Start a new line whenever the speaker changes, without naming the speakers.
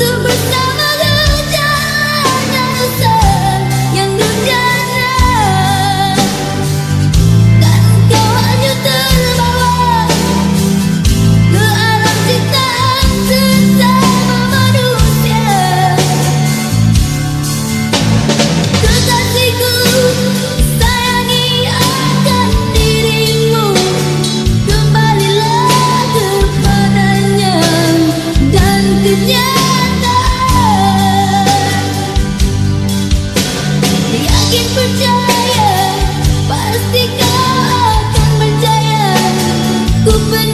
the Penantian